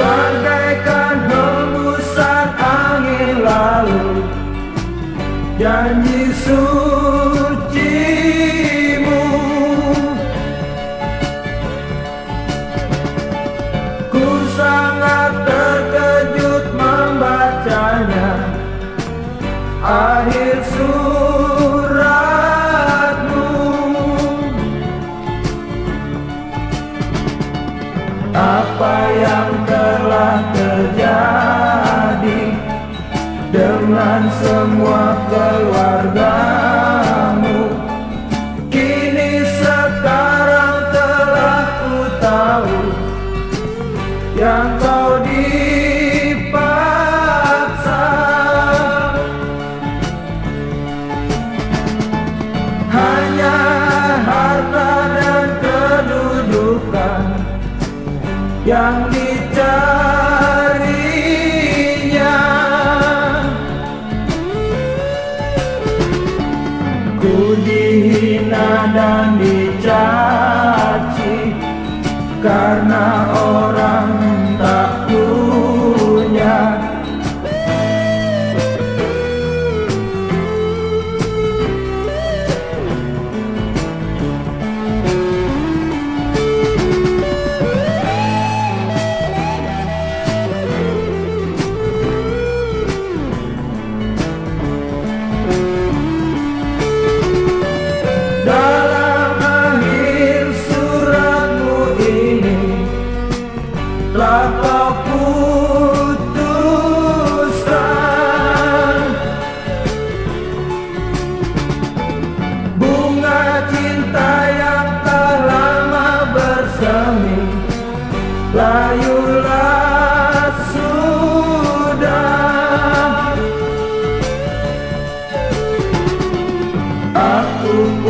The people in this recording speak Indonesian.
Bagaikan hembusan angin lalu Janji sucimu. Ku sangat terkejut membacanya. Akhir suci apa yang telah terjadi dengan semua keluargamu? Kini sekarang telah ku tahu yang kau dipaksa. Hanya yang dicarinya. Ku dihina dan dicaci karena cinta yang tak lama bersemi. Layulah sudah. Aku